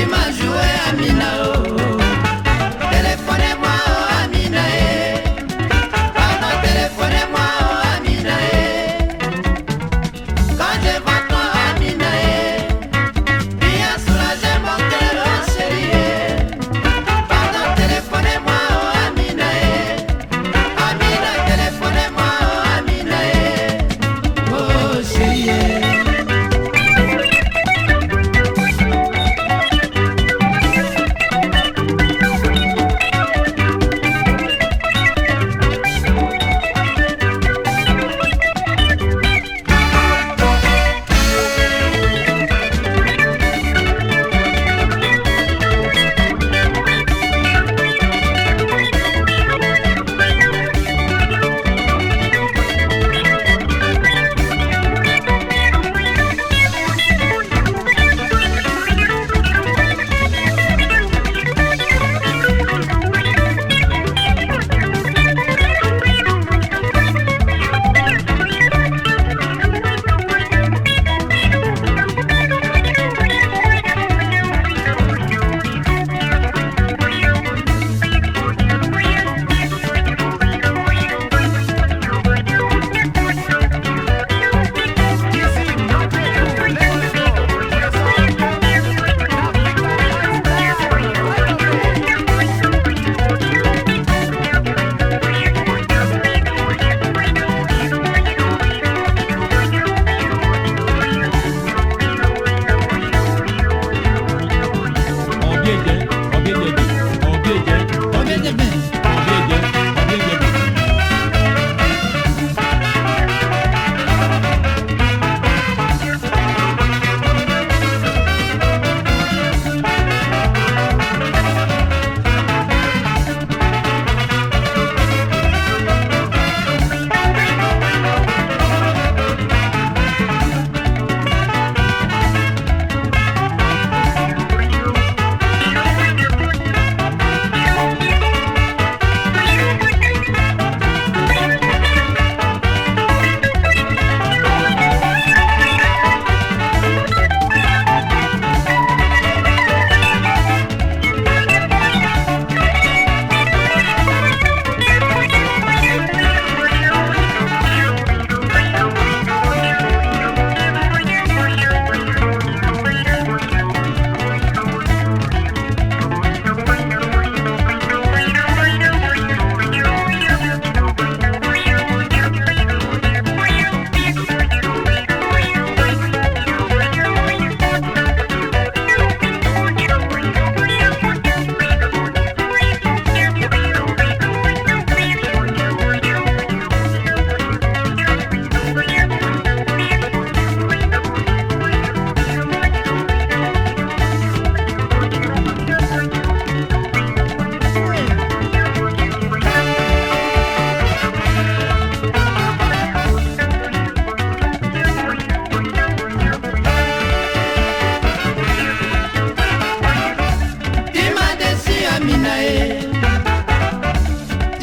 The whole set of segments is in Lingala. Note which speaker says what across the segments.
Speaker 1: Dimanche, jouer à Minao. Téléphonez-moi.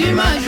Speaker 1: Imagine